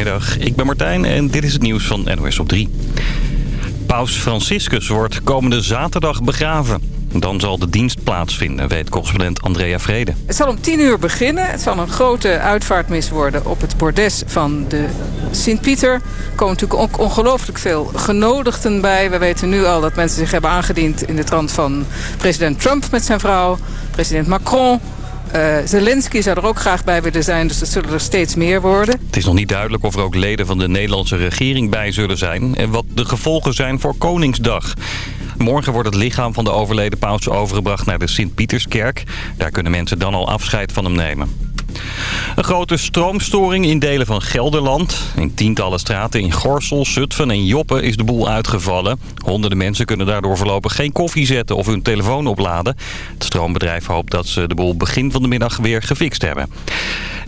Goedemiddag, ik ben Martijn en dit is het nieuws van NOS op 3. Paus Franciscus wordt komende zaterdag begraven. Dan zal de dienst plaatsvinden, weet correspondent Andrea Vrede. Het zal om 10 uur beginnen. Het zal een grote uitvaartmis worden op het bordes van de Sint-Pieter. Er komen natuurlijk ook ongelooflijk veel genodigden bij. We weten nu al dat mensen zich hebben aangediend in de trant van president Trump met zijn vrouw. President Macron, uh, Zelensky zou er ook graag bij willen zijn, dus dat zullen er steeds meer worden. Het is nog niet duidelijk of er ook leden van de Nederlandse regering bij zullen zijn... en wat de gevolgen zijn voor Koningsdag. Morgen wordt het lichaam van de overleden paus overgebracht naar de Sint-Pieterskerk. Daar kunnen mensen dan al afscheid van hem nemen. Een grote stroomstoring in delen van Gelderland. In tientallen straten in Gorsel, Zutphen en Joppen is de boel uitgevallen. Honderden mensen kunnen daardoor voorlopig geen koffie zetten of hun telefoon opladen. Het stroombedrijf hoopt dat ze de boel begin van de middag weer gefixt hebben.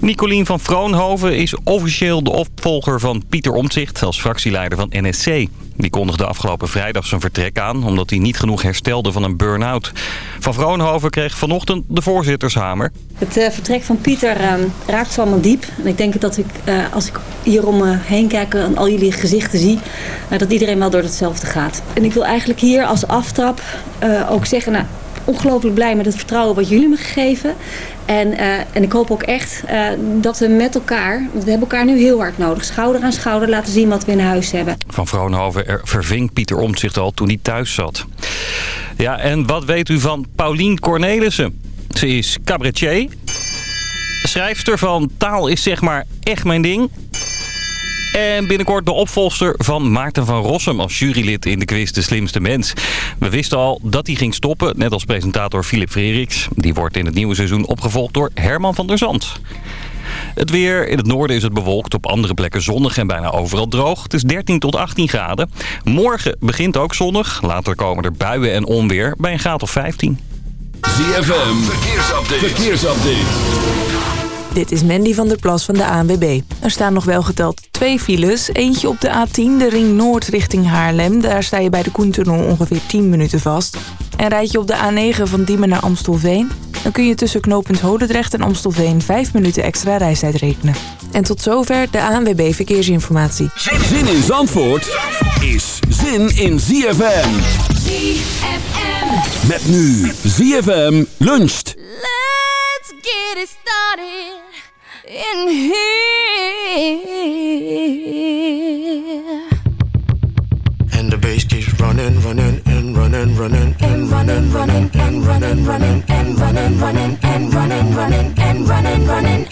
Nicolien van Vroonhoven is officieel de opvolger van Pieter Omtzigt als fractieleider van NSC. Die kondigde afgelopen vrijdag zijn vertrek aan... omdat hij niet genoeg herstelde van een burn-out. Van Vroonhoven kreeg vanochtend de voorzittershamer. Het uh, vertrek van Pieter uh, raakt zo allemaal diep. En ik denk dat ik, uh, als ik hier om me heen kijk en al jullie gezichten zie... dat iedereen wel door hetzelfde gaat. En ik wil eigenlijk hier als aftrap ook zeggen... Nou, ongelooflijk blij met het vertrouwen wat jullie me gegeven. En, en ik hoop ook echt dat we met elkaar, want we hebben elkaar nu heel hard nodig, schouder aan schouder laten zien wat we in huis hebben. Van Vroonhoven verving Pieter Omtzigt al toen hij thuis zat. Ja, en wat weet u van Paulien Cornelissen? Ze is cabaretier, schrijfster van Taal is zeg maar echt mijn ding... En binnenkort de opvolster van Maarten van Rossum als jurylid in de quiz De Slimste Mens. We wisten al dat hij ging stoppen, net als presentator Philip Freriks. Die wordt in het nieuwe seizoen opgevolgd door Herman van der Zand. Het weer. In het noorden is het bewolkt. Op andere plekken zonnig en bijna overal droog. Het is 13 tot 18 graden. Morgen begint ook zonnig. Later komen er buien en onweer bij een graad of 15. ZFM. Verkeersupdate. Verkeersupdate. Dit is Mandy van der Plas van de ANWB. Er staan nog wel geteld twee files. Eentje op de A10, de ring noord richting Haarlem. Daar sta je bij de Koentunnel ongeveer 10 minuten vast. En rijd je op de A9 van Diemen naar Amstelveen... dan kun je tussen knooppunt Hodendrecht en Amstelveen 5 minuten extra reistijd rekenen. En tot zover de ANWB Verkeersinformatie. Zin in Zandvoort is zin in ZFM. ZFM. Met nu ZFM luncht. Let's get it started in here. And the bass keeps running, running, and running, running, and running, running, and running, running, and running, running, and running, running, and running, running,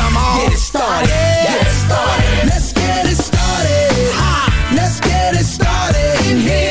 get it started, get it started. Let's get it started. Ha, let's get it started in here.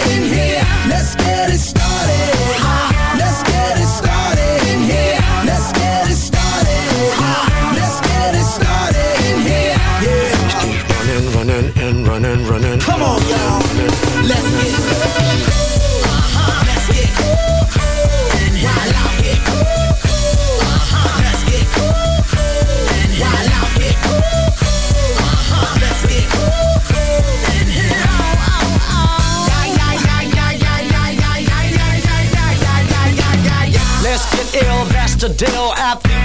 the deal at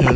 And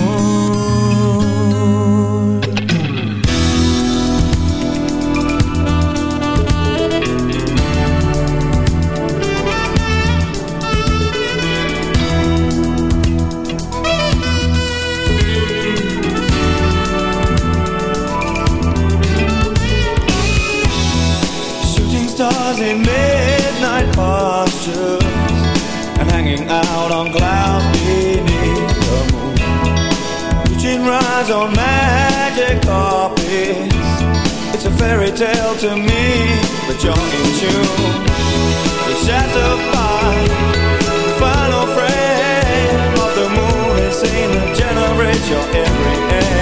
Fairy tale to me, but you're in tune. You're shattered by the final frame of the movie scene that generates your every aim.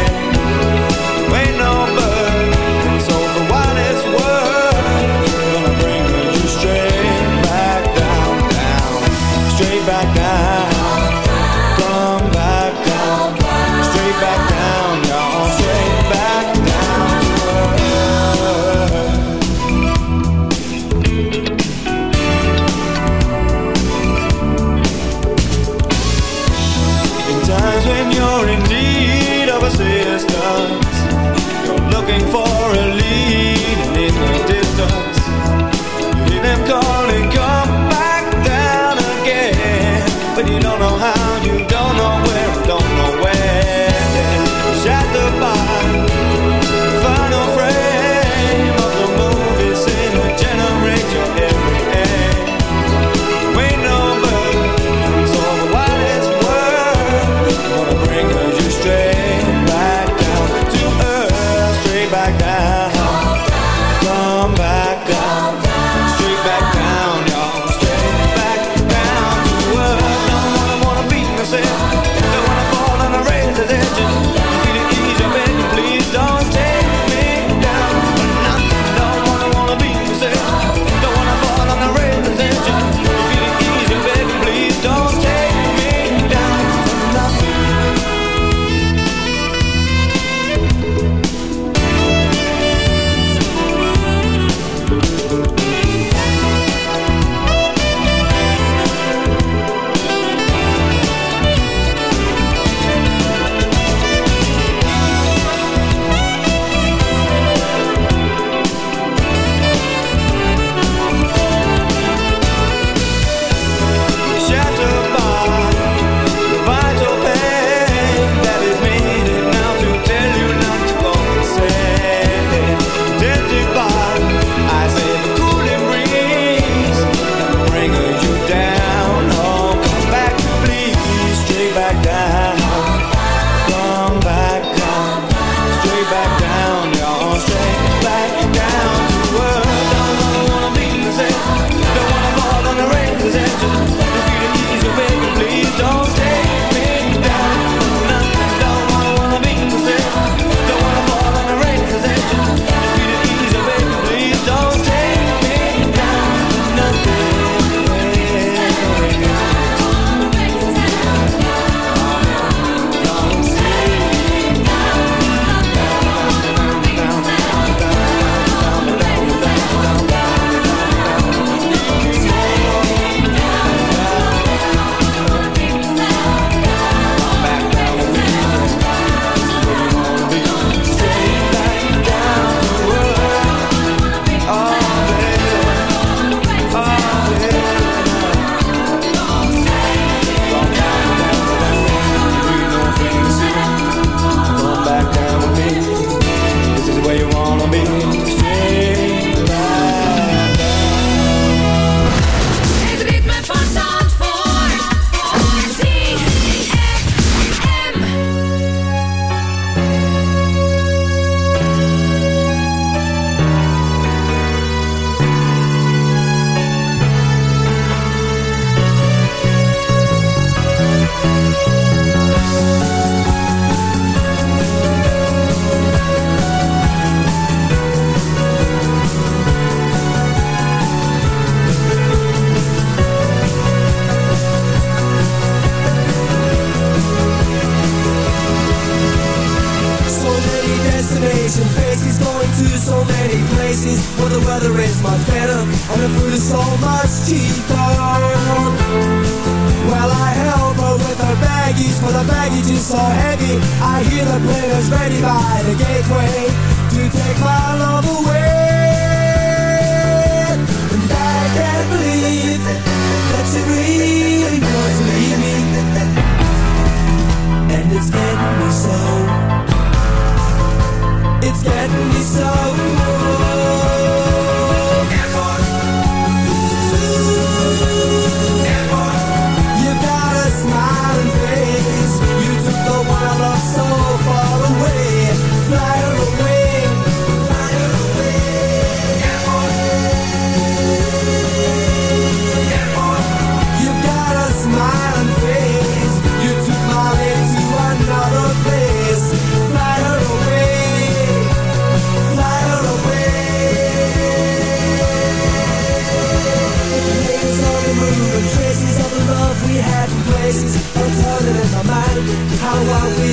It's getting me so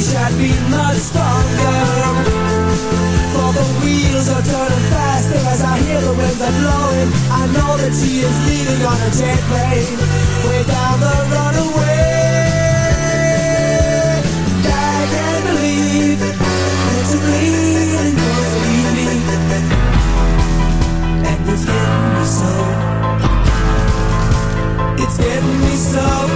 wish I'd been much stronger. For the wheels are turning faster as I hear the winds are blowing. I know that she is leaving on a jet plane Way down the runaway. I can't believe that you're leaving, you're leaving And it's getting me so. It's getting me so.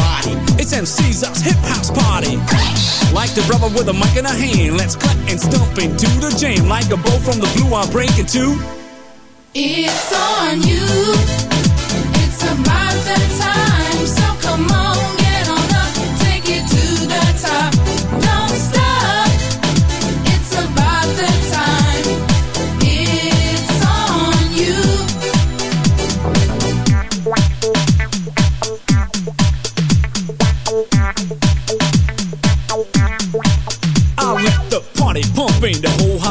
it's MC's hip house party. Like the rubber with a mic in a hand, let's cut and stomp into the jam. Like a bow from the blue, I'm breaking too. It's on you. It's about that time, so come on, get on up, take it to the top.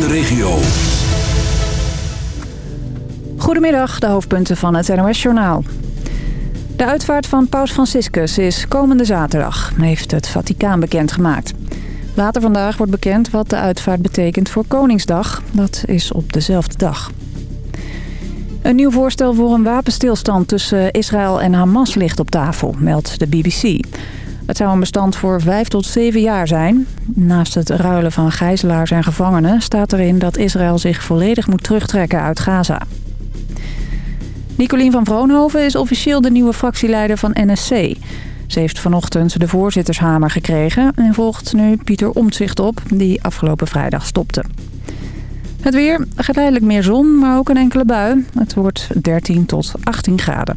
De regio. Goedemiddag, de hoofdpunten van het NOS-journaal. De uitvaart van Paus Franciscus is komende zaterdag, heeft het Vaticaan bekendgemaakt. Later vandaag wordt bekend wat de uitvaart betekent voor Koningsdag. Dat is op dezelfde dag. Een nieuw voorstel voor een wapenstilstand tussen Israël en Hamas ligt op tafel, meldt de BBC. Het zou een bestand voor vijf tot zeven jaar zijn. Naast het ruilen van gijzelaars en gevangenen staat erin dat Israël zich volledig moet terugtrekken uit Gaza. Nicolien van Vroonhoven is officieel de nieuwe fractieleider van NSC. Ze heeft vanochtend de voorzittershamer gekregen en volgt nu Pieter Omtzigt op, die afgelopen vrijdag stopte. Het weer, geleidelijk meer zon, maar ook een enkele bui. Het wordt 13 tot 18 graden.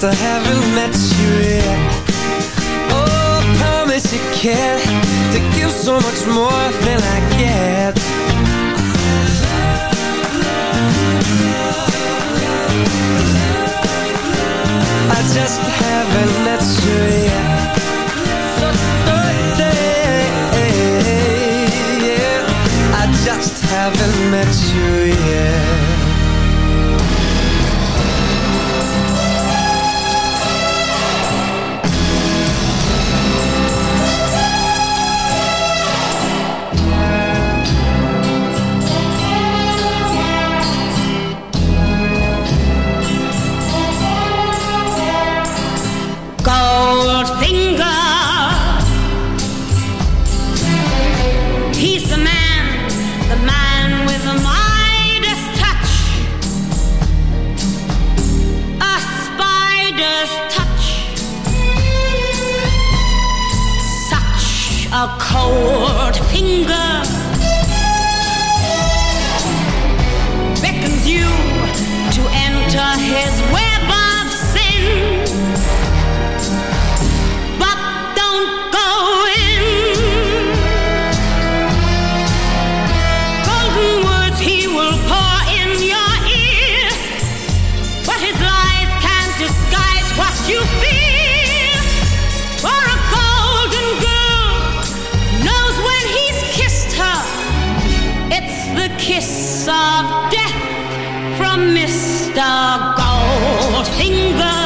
to heaven. the kiss of death from Mr. Goldfinger.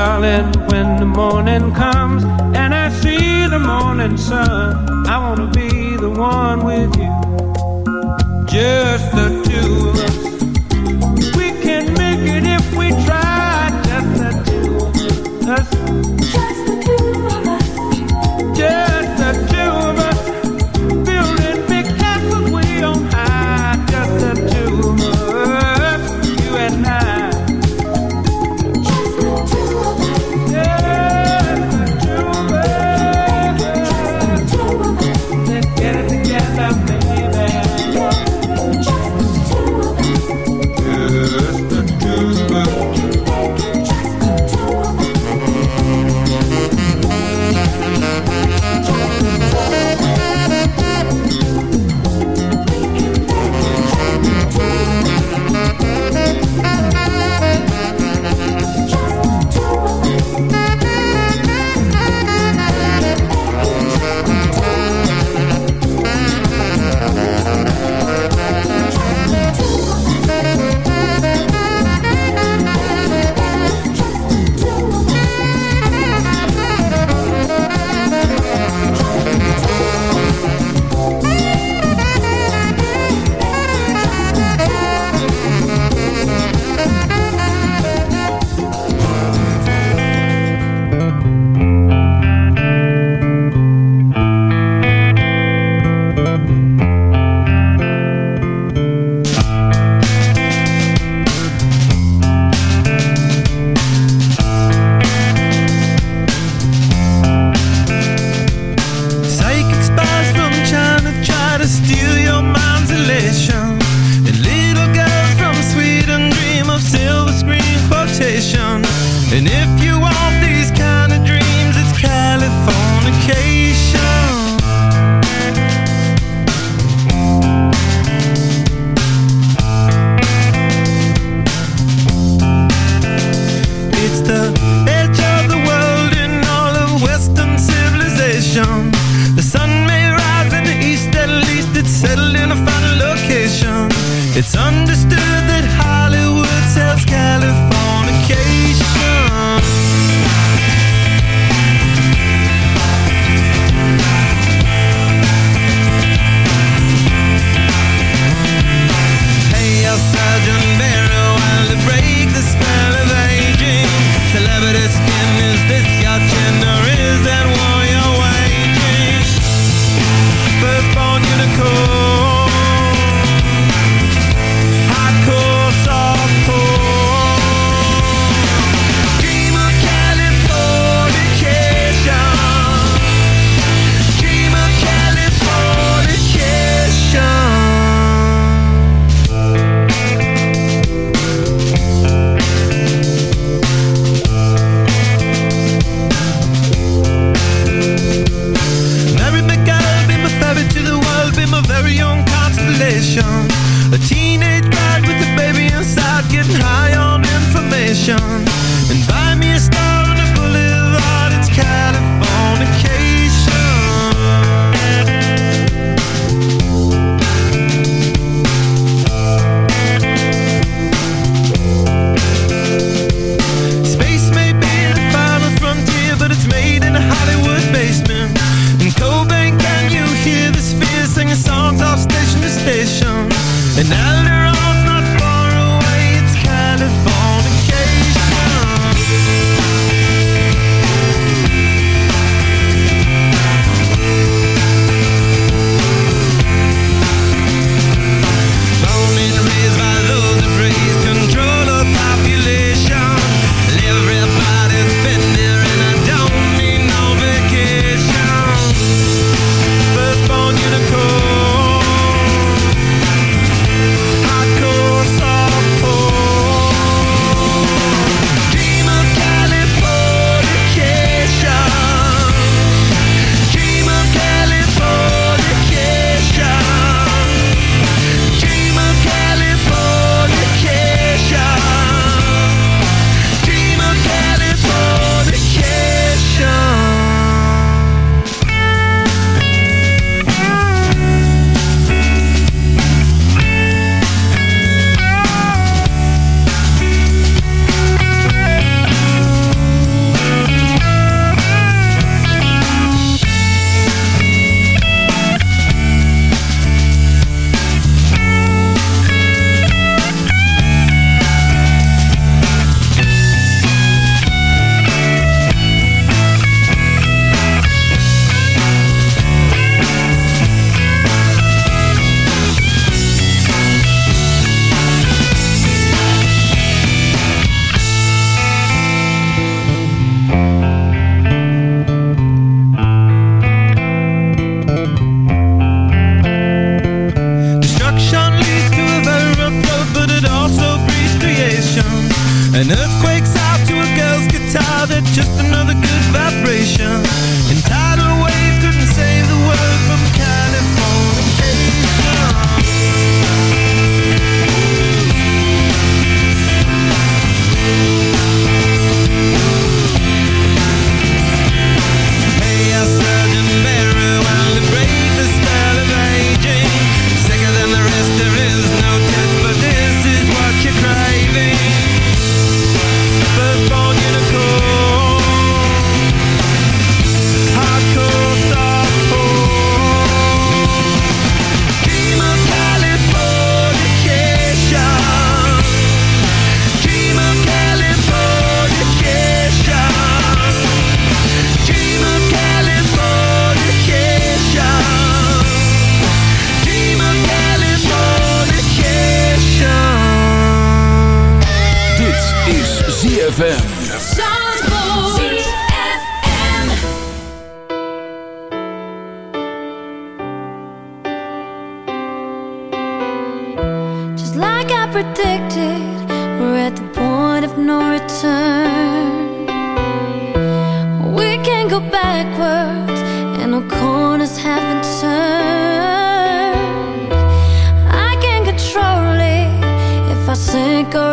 Darling, when the morning comes and I see the morning sun, I wanna be the one with you. Just the two of us.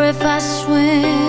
If I swim.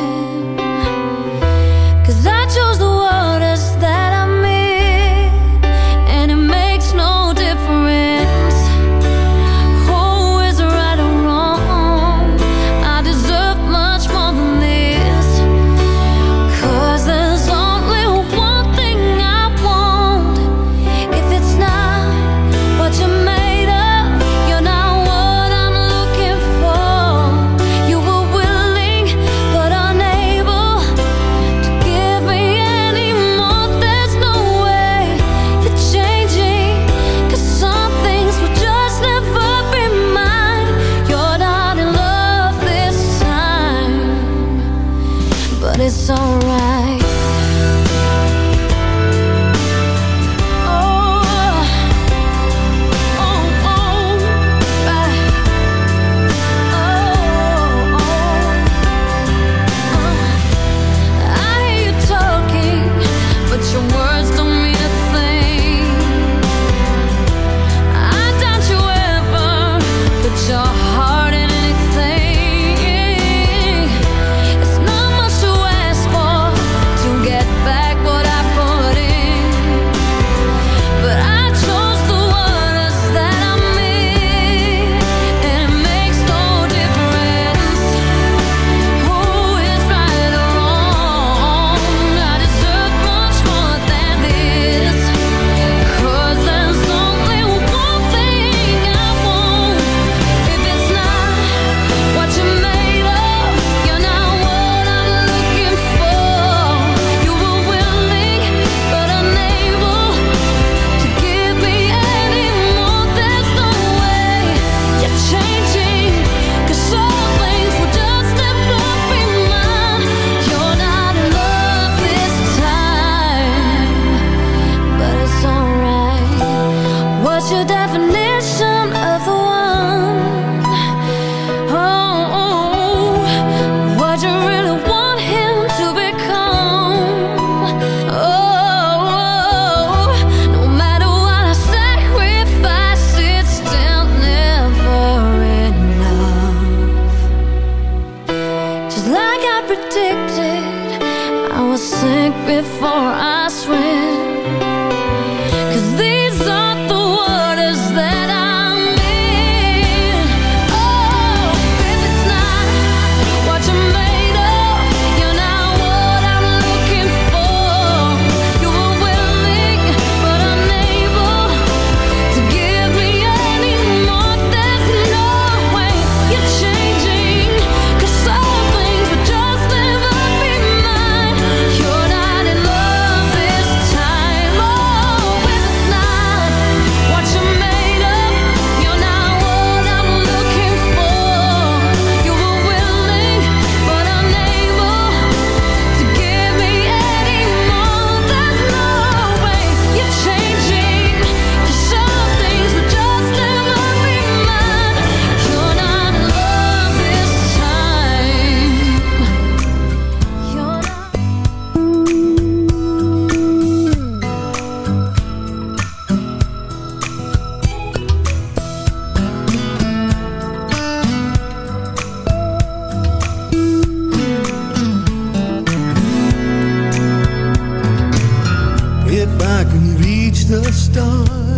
The stars,